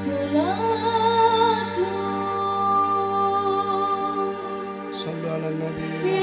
الصلاة صلوا على النبي